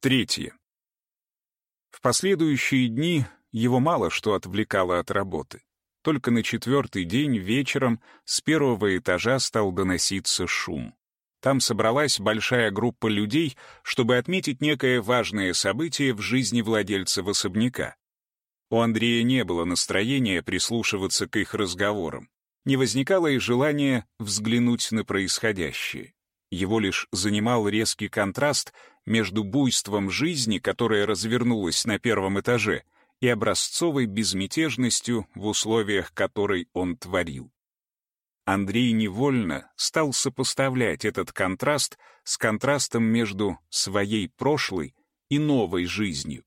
Третье. В последующие дни его мало что отвлекало от работы. Только на четвертый день вечером с первого этажа стал доноситься шум. Там собралась большая группа людей, чтобы отметить некое важное событие в жизни владельцев особняка. У Андрея не было настроения прислушиваться к их разговорам. Не возникало и желания взглянуть на происходящее. Его лишь занимал резкий контраст между буйством жизни, которая развернулась на первом этаже, и образцовой безмятежностью, в условиях которой он творил. Андрей невольно стал сопоставлять этот контраст с контрастом между своей прошлой и новой жизнью.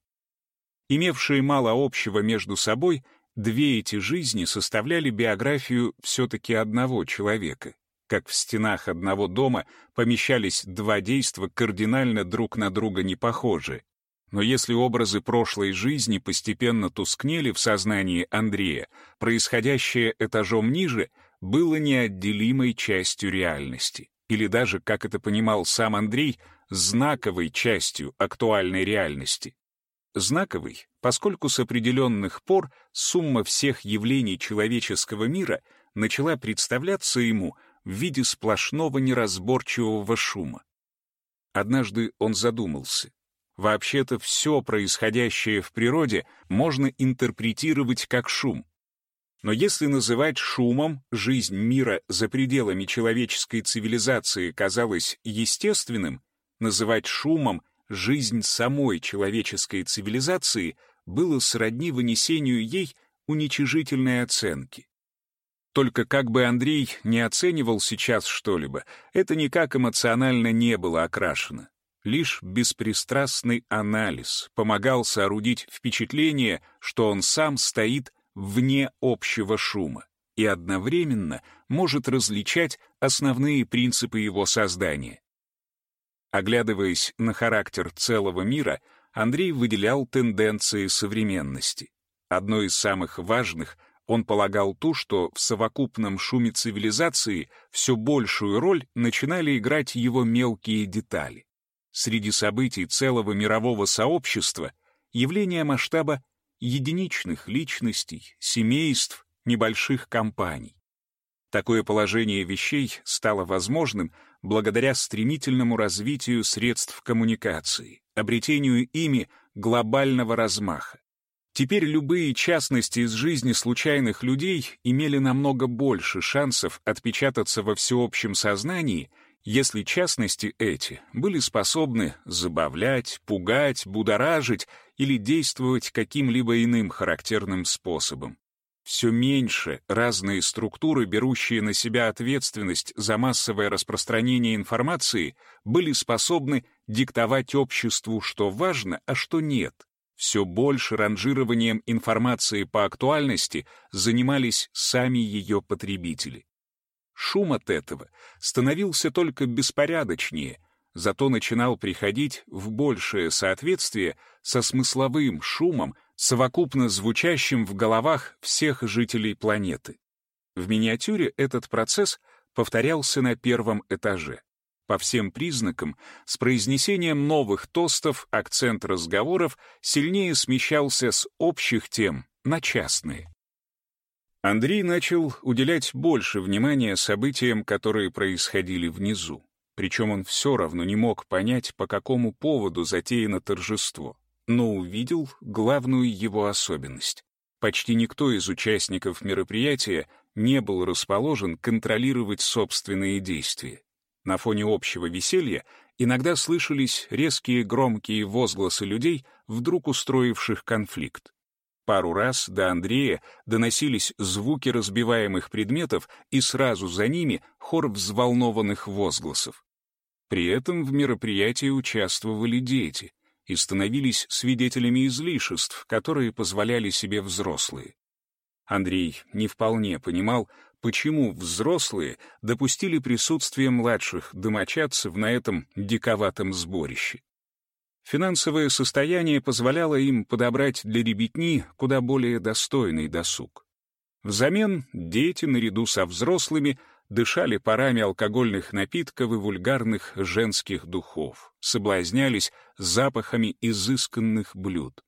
Имевшие мало общего между собой, две эти жизни составляли биографию все-таки одного человека, как в стенах одного дома помещались два действа кардинально друг на друга не похожие. Но если образы прошлой жизни постепенно тускнели в сознании Андрея, происходящее этажом ниже — было неотделимой частью реальности, или даже, как это понимал сам Андрей, знаковой частью актуальной реальности. Знаковый, поскольку с определенных пор сумма всех явлений человеческого мира начала представляться ему в виде сплошного неразборчивого шума. Однажды он задумался. Вообще-то все происходящее в природе можно интерпретировать как шум. Но если называть шумом жизнь мира за пределами человеческой цивилизации казалось естественным, называть шумом жизнь самой человеческой цивилизации было сродни вынесению ей уничижительной оценки. Только как бы Андрей не оценивал сейчас что-либо, это никак эмоционально не было окрашено. Лишь беспристрастный анализ помогал соорудить впечатление, что он сам стоит вне общего шума и одновременно может различать основные принципы его создания. Оглядываясь на характер целого мира, Андрей выделял тенденции современности. Одной из самых важных он полагал ту, что в совокупном шуме цивилизации все большую роль начинали играть его мелкие детали. Среди событий целого мирового сообщества явления масштаба единичных личностей, семейств, небольших компаний. Такое положение вещей стало возможным благодаря стремительному развитию средств коммуникации, обретению ими глобального размаха. Теперь любые частности из жизни случайных людей имели намного больше шансов отпечататься во всеобщем сознании, если частности эти были способны забавлять, пугать, будоражить или действовать каким-либо иным характерным способом. Все меньше разные структуры, берущие на себя ответственность за массовое распространение информации, были способны диктовать обществу, что важно, а что нет. Все больше ранжированием информации по актуальности занимались сами ее потребители. Шум от этого становился только беспорядочнее, зато начинал приходить в большее соответствие со смысловым шумом, совокупно звучащим в головах всех жителей планеты. В миниатюре этот процесс повторялся на первом этаже. По всем признакам, с произнесением новых тостов акцент разговоров сильнее смещался с общих тем на частные. Андрей начал уделять больше внимания событиям, которые происходили внизу. Причем он все равно не мог понять, по какому поводу затеяно торжество, но увидел главную его особенность. Почти никто из участников мероприятия не был расположен контролировать собственные действия. На фоне общего веселья иногда слышались резкие громкие возгласы людей, вдруг устроивших конфликт. Пару раз до Андрея доносились звуки разбиваемых предметов и сразу за ними хор взволнованных возгласов. При этом в мероприятии участвовали дети и становились свидетелями излишеств, которые позволяли себе взрослые. Андрей не вполне понимал, почему взрослые допустили присутствие младших домочадцев на этом диковатом сборище. Финансовое состояние позволяло им подобрать для ребятни куда более достойный досуг. Взамен дети, наряду со взрослыми, дышали парами алкогольных напитков и вульгарных женских духов, соблазнялись запахами изысканных блюд.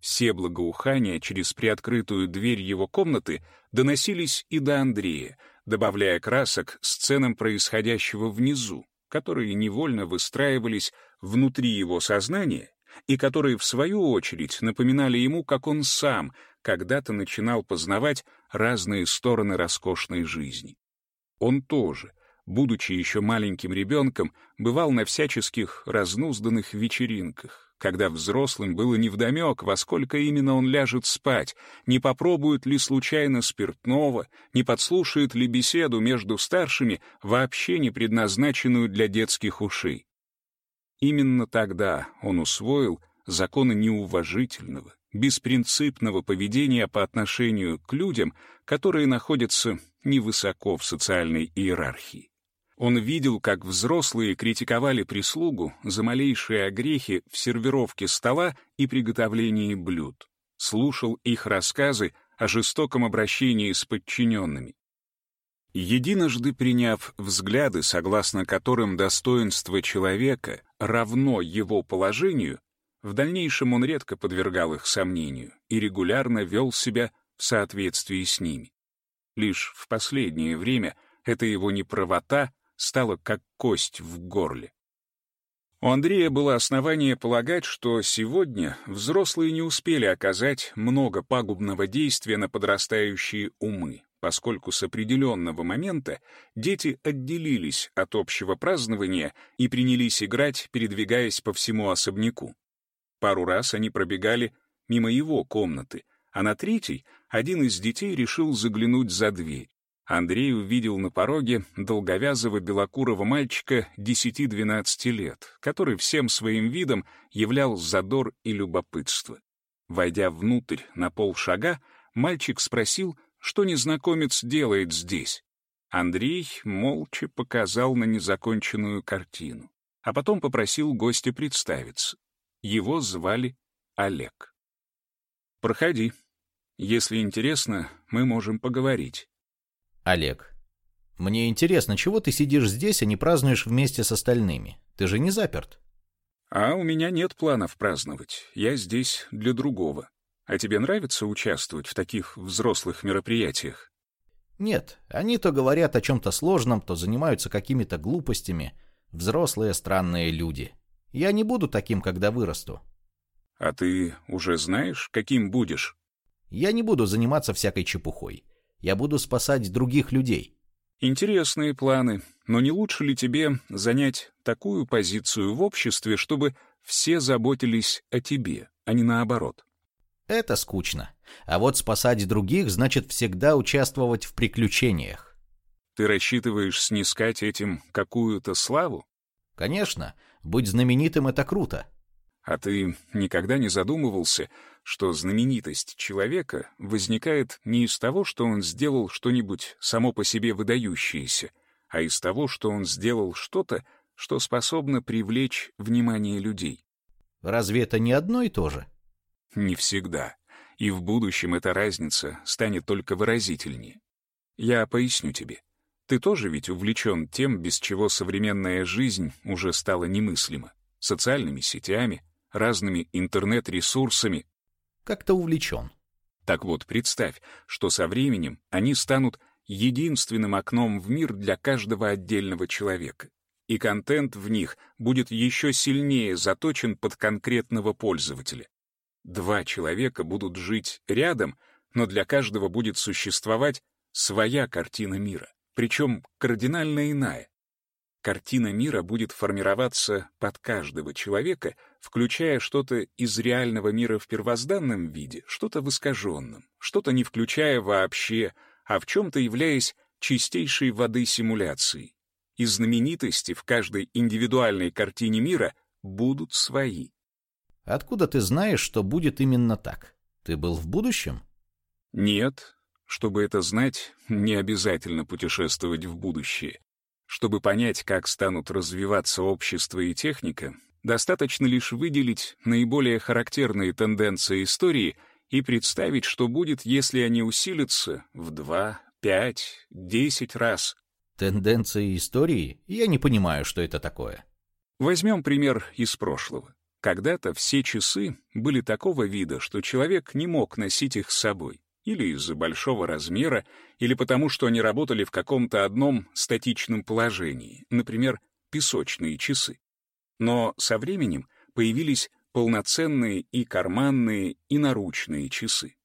Все благоухания через приоткрытую дверь его комнаты доносились и до Андрея, добавляя красок сценам происходящего внизу, которые невольно выстраивались внутри его сознания и которые, в свою очередь, напоминали ему, как он сам когда-то начинал познавать разные стороны роскошной жизни. Он тоже, будучи еще маленьким ребенком, бывал на всяческих разнузданных вечеринках, когда взрослым было невдомек, во сколько именно он ляжет спать, не попробует ли случайно спиртного, не подслушает ли беседу между старшими, вообще не предназначенную для детских ушей. Именно тогда он усвоил законы неуважительного, беспринципного поведения по отношению к людям, которые находятся невысоко в социальной иерархии. Он видел, как взрослые критиковали прислугу за малейшие огрехи в сервировке стола и приготовлении блюд. Слушал их рассказы о жестоком обращении с подчиненными. Единожды приняв взгляды, согласно которым достоинство человека равно его положению, в дальнейшем он редко подвергал их сомнению и регулярно вел себя в соответствии с ними. Лишь в последнее время эта его неправота стало как кость в горле. У Андрея было основание полагать, что сегодня взрослые не успели оказать много пагубного действия на подрастающие умы, поскольку с определенного момента дети отделились от общего празднования и принялись играть, передвигаясь по всему особняку. Пару раз они пробегали мимо его комнаты, а на третий один из детей решил заглянуть за дверь. Андрей увидел на пороге долговязого белокурого мальчика 10-12 лет, который всем своим видом являл задор и любопытство. Войдя внутрь на полшага, мальчик спросил, что незнакомец делает здесь. Андрей молча показал на незаконченную картину, а потом попросил гостя представиться. Его звали Олег. «Проходи. Если интересно, мы можем поговорить». Олег. Мне интересно, чего ты сидишь здесь, а не празднуешь вместе с остальными? Ты же не заперт. А у меня нет планов праздновать. Я здесь для другого. А тебе нравится участвовать в таких взрослых мероприятиях? Нет, они то говорят о чем-то сложном, то занимаются какими-то глупостями. Взрослые странные люди. Я не буду таким, когда вырасту. А ты уже знаешь, каким будешь? Я не буду заниматься всякой чепухой. Я буду спасать других людей. Интересные планы, но не лучше ли тебе занять такую позицию в обществе, чтобы все заботились о тебе, а не наоборот? Это скучно. А вот спасать других значит всегда участвовать в приключениях. Ты рассчитываешь снискать этим какую-то славу? Конечно. Быть знаменитым — это круто. А ты никогда не задумывался, что знаменитость человека возникает не из того, что он сделал что-нибудь само по себе выдающееся, а из того, что он сделал что-то, что способно привлечь внимание людей. Разве это не одно и то же? Не всегда. И в будущем эта разница станет только выразительнее. Я поясню тебе. Ты тоже ведь увлечен тем, без чего современная жизнь уже стала немыслима. Социальными сетями, разными интернет-ресурсами, как-то увлечен. Так вот, представь, что со временем они станут единственным окном в мир для каждого отдельного человека. И контент в них будет еще сильнее заточен под конкретного пользователя. Два человека будут жить рядом, но для каждого будет существовать своя картина мира, причем кардинально иная. Картина мира будет формироваться под каждого человека, включая что-то из реального мира в первозданном виде, что-то в искаженном, что-то не включая вообще, а в чем-то являясь чистейшей воды симуляцией. И знаменитости в каждой индивидуальной картине мира будут свои. Откуда ты знаешь, что будет именно так? Ты был в будущем? Нет. Чтобы это знать, не обязательно путешествовать в будущее. Чтобы понять, как станут развиваться общество и техника, достаточно лишь выделить наиболее характерные тенденции истории и представить, что будет, если они усилятся в два, пять, десять раз. Тенденции истории? Я не понимаю, что это такое. Возьмем пример из прошлого. Когда-то все часы были такого вида, что человек не мог носить их с собой. Или из-за большого размера, или потому, что они работали в каком-то одном статичном положении, например, песочные часы. Но со временем появились полноценные и карманные, и наручные часы.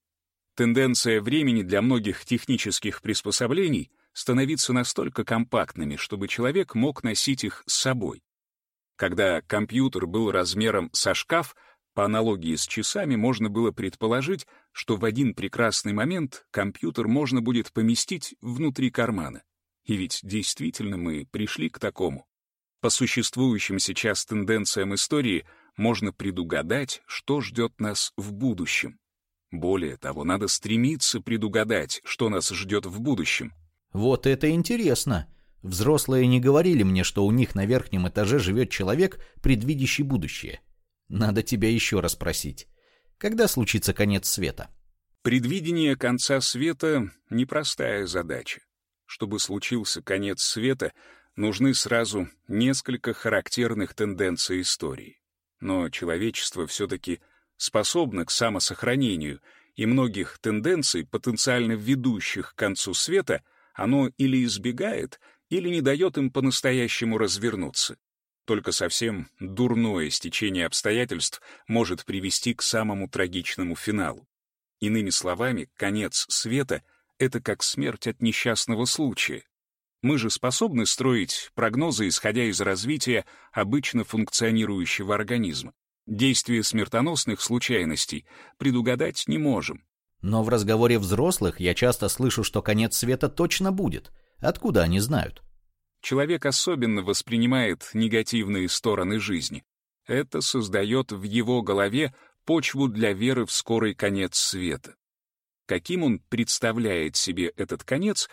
Тенденция времени для многих технических приспособлений становиться настолько компактными, чтобы человек мог носить их с собой. Когда компьютер был размером со шкаф, по аналогии с часами можно было предположить, что в один прекрасный момент компьютер можно будет поместить внутри кармана. И ведь действительно мы пришли к такому. По существующим сейчас тенденциям истории можно предугадать, что ждет нас в будущем. Более того, надо стремиться предугадать, что нас ждет в будущем. Вот это интересно. Взрослые не говорили мне, что у них на верхнем этаже живет человек, предвидящий будущее. Надо тебя еще раз спросить. Когда случится конец света? Предвидение конца света — непростая задача. Чтобы случился конец света, нужны сразу несколько характерных тенденций истории. Но человечество все-таки способно к самосохранению, и многих тенденций, потенциально ведущих к концу света, оно или избегает — или не дает им по-настоящему развернуться. Только совсем дурное стечение обстоятельств может привести к самому трагичному финалу. Иными словами, конец света — это как смерть от несчастного случая. Мы же способны строить прогнозы, исходя из развития обычно функционирующего организма. Действия смертоносных случайностей предугадать не можем. Но в разговоре взрослых я часто слышу, что конец света точно будет — Откуда они знают? Человек особенно воспринимает негативные стороны жизни. Это создает в его голове почву для веры в скорый конец света. Каким он представляет себе этот конец,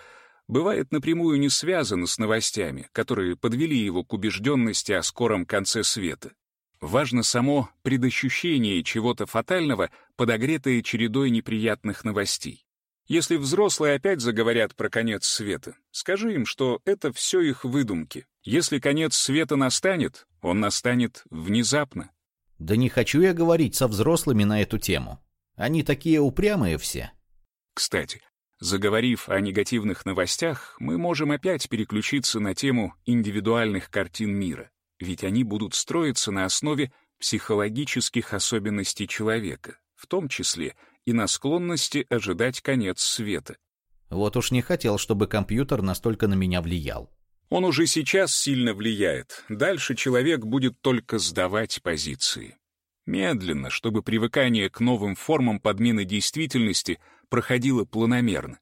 бывает напрямую не связано с новостями, которые подвели его к убежденности о скором конце света. Важно само предощущение чего-то фатального, подогретое чередой неприятных новостей. Если взрослые опять заговорят про конец света, скажи им, что это все их выдумки. Если конец света настанет, он настанет внезапно. Да не хочу я говорить со взрослыми на эту тему. Они такие упрямые все. Кстати, заговорив о негативных новостях, мы можем опять переключиться на тему индивидуальных картин мира, ведь они будут строиться на основе психологических особенностей человека, в том числе — и на склонности ожидать конец света. Вот уж не хотел, чтобы компьютер настолько на меня влиял. Он уже сейчас сильно влияет. Дальше человек будет только сдавать позиции. Медленно, чтобы привыкание к новым формам подмены действительности проходило планомерно.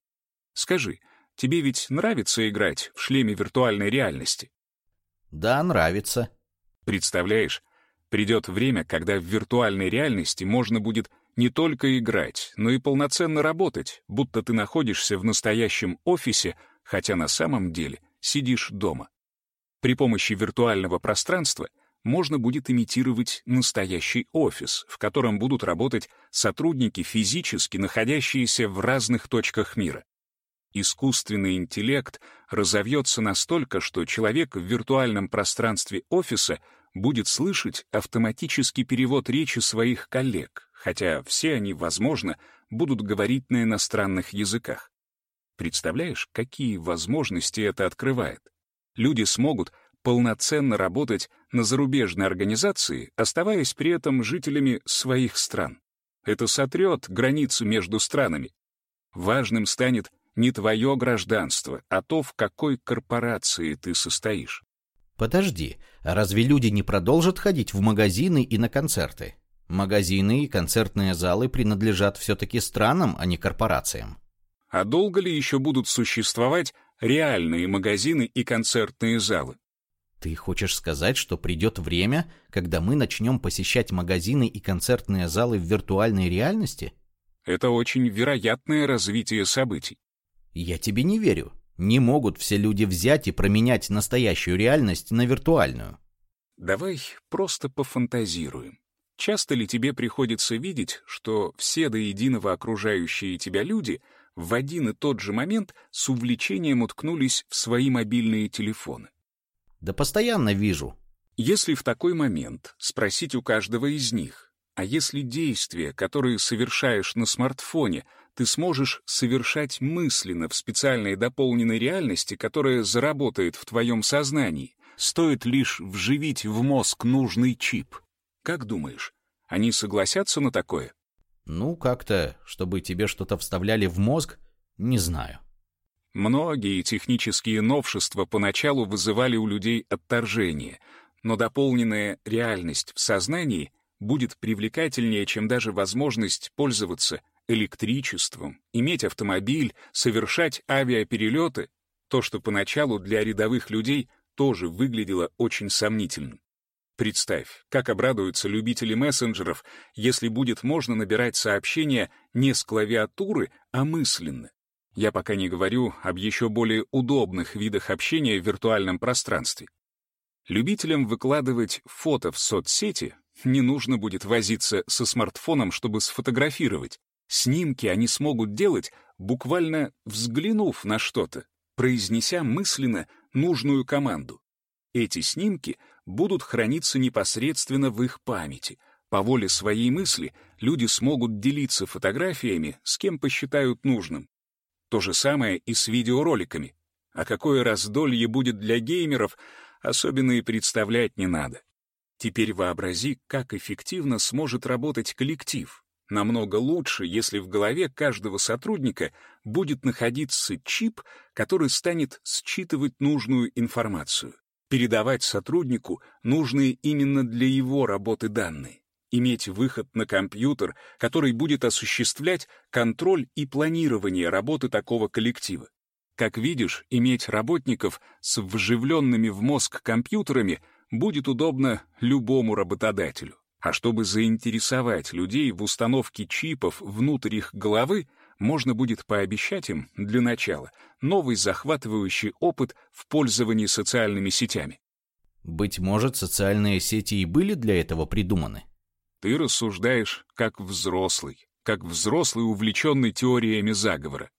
Скажи, тебе ведь нравится играть в шлеме виртуальной реальности? Да, нравится. Представляешь, придет время, когда в виртуальной реальности можно будет не только играть, но и полноценно работать, будто ты находишься в настоящем офисе, хотя на самом деле сидишь дома. При помощи виртуального пространства можно будет имитировать настоящий офис, в котором будут работать сотрудники, физически находящиеся в разных точках мира. Искусственный интеллект разовьется настолько, что человек в виртуальном пространстве офиса будет слышать автоматический перевод речи своих коллег, хотя все они, возможно, будут говорить на иностранных языках. Представляешь, какие возможности это открывает? Люди смогут полноценно работать на зарубежной организации, оставаясь при этом жителями своих стран. Это сотрет границу между странами. Важным станет не твое гражданство, а то, в какой корпорации ты состоишь. Подожди, а разве люди не продолжат ходить в магазины и на концерты? Магазины и концертные залы принадлежат все-таки странам, а не корпорациям. А долго ли еще будут существовать реальные магазины и концертные залы? Ты хочешь сказать, что придет время, когда мы начнем посещать магазины и концертные залы в виртуальной реальности? Это очень вероятное развитие событий. Я тебе не верю. Не могут все люди взять и променять настоящую реальность на виртуальную. Давай просто пофантазируем. Часто ли тебе приходится видеть, что все до единого окружающие тебя люди в один и тот же момент с увлечением уткнулись в свои мобильные телефоны. Да постоянно вижу. Если в такой момент спросить у каждого из них, а если действия, которые совершаешь на смартфоне, ты сможешь совершать мысленно в специальной дополненной реальности, которая заработает в твоем сознании, стоит лишь вживить в мозг нужный чип. Как думаешь, они согласятся на такое? Ну, как-то, чтобы тебе что-то вставляли в мозг, не знаю. Многие технические новшества поначалу вызывали у людей отторжение, но дополненная реальность в сознании будет привлекательнее, чем даже возможность пользоваться электричеством, иметь автомобиль, совершать авиаперелеты, то, что поначалу для рядовых людей тоже выглядело очень сомнительным. Представь, как обрадуются любители мессенджеров, если будет можно набирать сообщения не с клавиатуры, а мысленно. Я пока не говорю об еще более удобных видах общения в виртуальном пространстве. Любителям выкладывать фото в соцсети не нужно будет возиться со смартфоном, чтобы сфотографировать. Снимки они смогут делать, буквально взглянув на что-то, произнеся мысленно нужную команду. Эти снимки будут храниться непосредственно в их памяти. По воле своей мысли люди смогут делиться фотографиями, с кем посчитают нужным. То же самое и с видеороликами. А какое раздолье будет для геймеров, особенно и представлять не надо. Теперь вообрази, как эффективно сможет работать коллектив. Намного лучше, если в голове каждого сотрудника будет находиться чип, который станет считывать нужную информацию передавать сотруднику нужные именно для его работы данные, иметь выход на компьютер, который будет осуществлять контроль и планирование работы такого коллектива. Как видишь, иметь работников с вживленными в мозг компьютерами будет удобно любому работодателю. А чтобы заинтересовать людей в установке чипов внутрь их головы, можно будет пообещать им, для начала, новый захватывающий опыт в пользовании социальными сетями. Быть может, социальные сети и были для этого придуманы? Ты рассуждаешь как взрослый, как взрослый, увлеченный теориями заговора.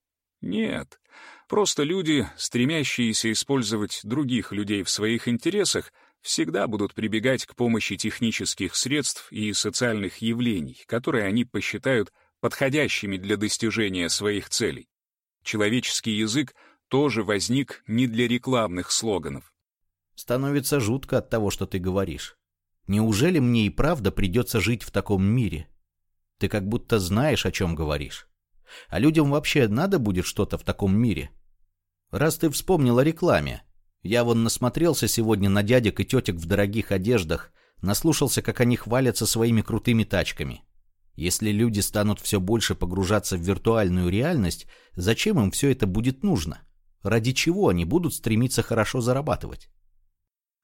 Нет, просто люди, стремящиеся использовать других людей в своих интересах, всегда будут прибегать к помощи технических средств и социальных явлений, которые они посчитают подходящими для достижения своих целей. Человеческий язык тоже возник не для рекламных слоганов. Становится жутко от того, что ты говоришь. Неужели мне и правда придется жить в таком мире? Ты как будто знаешь, о чем говоришь. А людям вообще надо будет что-то в таком мире? Раз ты вспомнил о рекламе. Я вон насмотрелся сегодня на дядек и тетек в дорогих одеждах, наслушался, как они хвалятся своими крутыми тачками. Если люди станут все больше погружаться в виртуальную реальность, зачем им все это будет нужно? Ради чего они будут стремиться хорошо зарабатывать?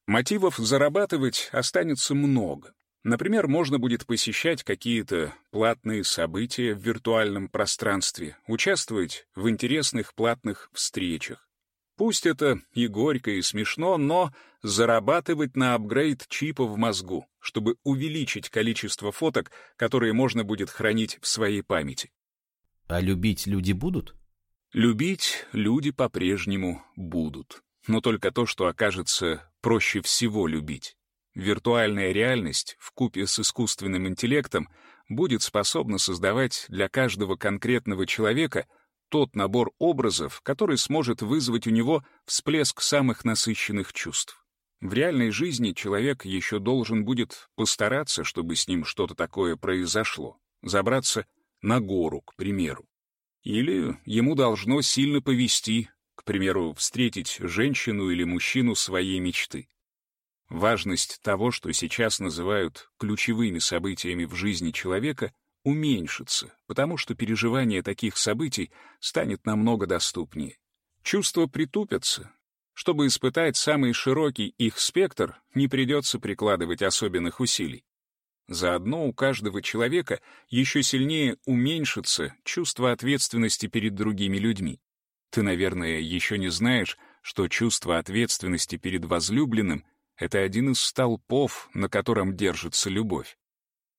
Мотивов зарабатывать останется много. Например, можно будет посещать какие-то платные события в виртуальном пространстве, участвовать в интересных платных встречах. Пусть это и горько, и смешно, но зарабатывать на апгрейд чипа в мозгу, чтобы увеличить количество фоток, которые можно будет хранить в своей памяти. А любить люди будут? Любить люди по-прежнему будут. Но только то, что окажется проще всего любить. Виртуальная реальность в купе с искусственным интеллектом будет способна создавать для каждого конкретного человека тот набор образов, который сможет вызвать у него всплеск самых насыщенных чувств. В реальной жизни человек еще должен будет постараться, чтобы с ним что-то такое произошло, забраться на гору, к примеру. Или ему должно сильно повести, к примеру, встретить женщину или мужчину своей мечты. Важность того, что сейчас называют ключевыми событиями в жизни человека — уменьшится, потому что переживание таких событий станет намного доступнее. Чувства притупятся. Чтобы испытать самый широкий их спектр, не придется прикладывать особенных усилий. Заодно у каждого человека еще сильнее уменьшится чувство ответственности перед другими людьми. Ты, наверное, еще не знаешь, что чувство ответственности перед возлюбленным — это один из столпов, на котором держится любовь.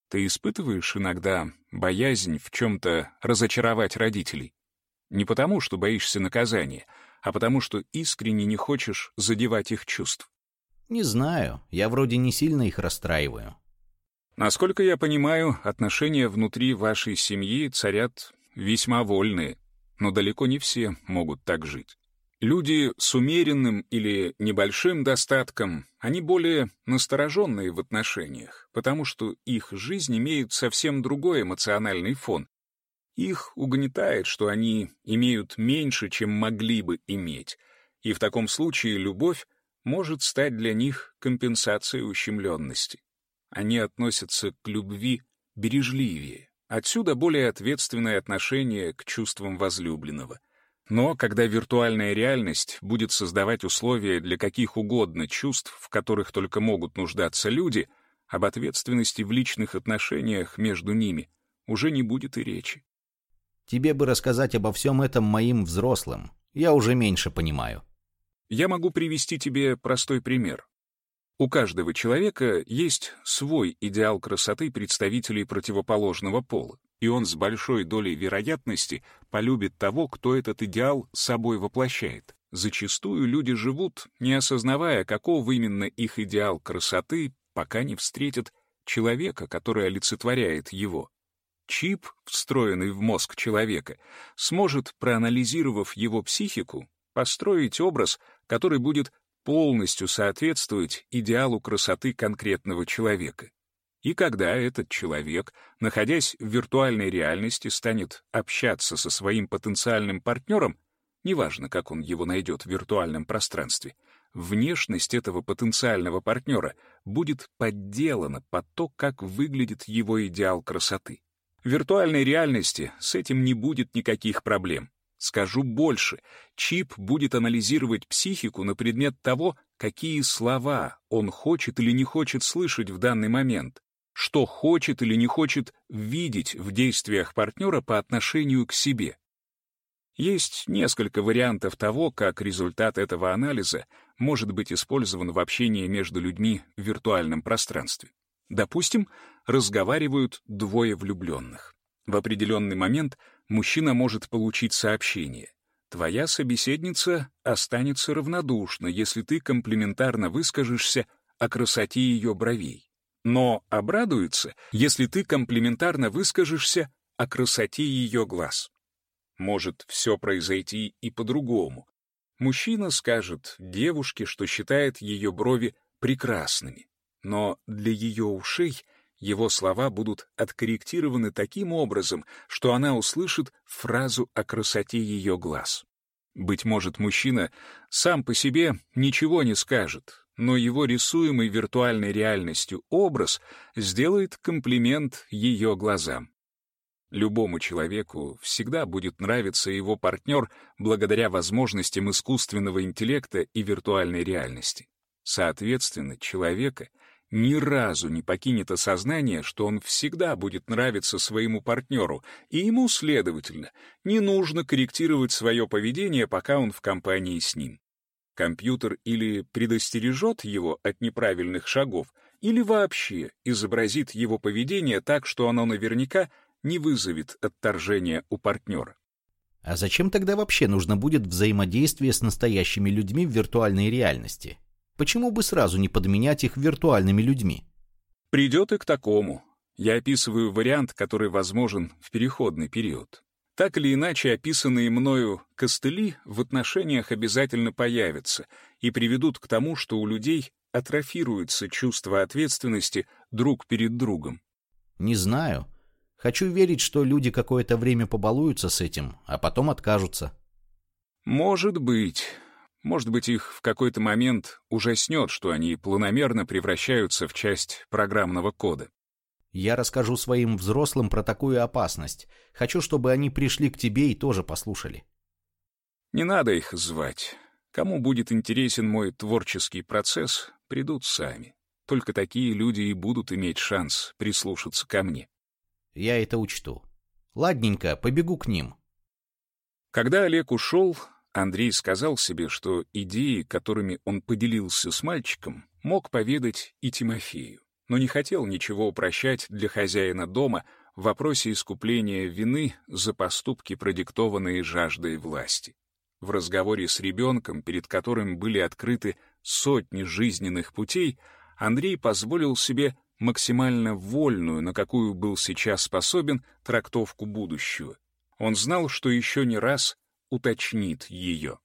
Ты испытываешь иногда боязнь в чем-то разочаровать родителей? Не потому, что боишься наказания, а потому, что искренне не хочешь задевать их чувств. Не знаю, я вроде не сильно их расстраиваю. Насколько я понимаю, отношения внутри вашей семьи царят весьма вольные, но далеко не все могут так жить. Люди с умеренным или небольшим достатком, они более настороженные в отношениях, потому что их жизнь имеет совсем другой эмоциональный фон. Их угнетает, что они имеют меньше, чем могли бы иметь, и в таком случае любовь может стать для них компенсацией ущемленности. Они относятся к любви бережливее. Отсюда более ответственное отношение к чувствам возлюбленного. Но когда виртуальная реальность будет создавать условия для каких угодно чувств, в которых только могут нуждаться люди, об ответственности в личных отношениях между ними уже не будет и речи. Тебе бы рассказать обо всем этом моим взрослым. Я уже меньше понимаю. Я могу привести тебе простой пример. У каждого человека есть свой идеал красоты представителей противоположного пола, и он с большой долей вероятности полюбит того, кто этот идеал собой воплощает. Зачастую люди живут, не осознавая, каков именно их идеал красоты, пока не встретят человека, который олицетворяет его. Чип, встроенный в мозг человека, сможет, проанализировав его психику, построить образ, который будет полностью соответствовать идеалу красоты конкретного человека. И когда этот человек, находясь в виртуальной реальности, станет общаться со своим потенциальным партнером, неважно, как он его найдет в виртуальном пространстве, внешность этого потенциального партнера будет подделана под то, как выглядит его идеал красоты. В виртуальной реальности с этим не будет никаких проблем. Скажу больше, чип будет анализировать психику на предмет того, какие слова он хочет или не хочет слышать в данный момент, что хочет или не хочет видеть в действиях партнера по отношению к себе. Есть несколько вариантов того, как результат этого анализа может быть использован в общении между людьми в виртуальном пространстве. Допустим, разговаривают двое влюбленных. В определенный момент мужчина может получить сообщение. Твоя собеседница останется равнодушна, если ты комплиментарно выскажешься о красоте ее бровей. Но обрадуется, если ты комплиментарно выскажешься о красоте ее глаз. Может все произойти и по-другому. Мужчина скажет девушке, что считает ее брови прекрасными, но для ее ушей — его слова будут откорректированы таким образом, что она услышит фразу о красоте ее глаз. Быть может, мужчина сам по себе ничего не скажет, но его рисуемый виртуальной реальностью образ сделает комплимент ее глазам. Любому человеку всегда будет нравиться его партнер благодаря возможностям искусственного интеллекта и виртуальной реальности. Соответственно, человека ни разу не покинет осознание, что он всегда будет нравиться своему партнеру, и ему, следовательно, не нужно корректировать свое поведение, пока он в компании с ним. Компьютер или предостережет его от неправильных шагов, или вообще изобразит его поведение так, что оно наверняка не вызовет отторжения у партнера. А зачем тогда вообще нужно будет взаимодействие с настоящими людьми в виртуальной реальности? Почему бы сразу не подменять их виртуальными людьми? Придет и к такому. Я описываю вариант, который возможен в переходный период. Так или иначе, описанные мною костыли в отношениях обязательно появятся и приведут к тому, что у людей атрофируется чувство ответственности друг перед другом. Не знаю. Хочу верить, что люди какое-то время побалуются с этим, а потом откажутся. Может быть. Может быть, их в какой-то момент ужаснет, что они планомерно превращаются в часть программного кода. Я расскажу своим взрослым про такую опасность. Хочу, чтобы они пришли к тебе и тоже послушали. Не надо их звать. Кому будет интересен мой творческий процесс, придут сами. Только такие люди и будут иметь шанс прислушаться ко мне. Я это учту. Ладненько, побегу к ним. Когда Олег ушел, Андрей сказал себе, что идеи, которыми он поделился с мальчиком, мог поведать и Тимофею, но не хотел ничего упрощать для хозяина дома, в вопросе искупления вины за поступки, продиктованные жаждой власти. В разговоре с ребенком, перед которым были открыты сотни жизненных путей, Андрей позволил себе максимально вольную, на какую был сейчас способен, трактовку будущего. Он знал, что еще не раз уточнит ее.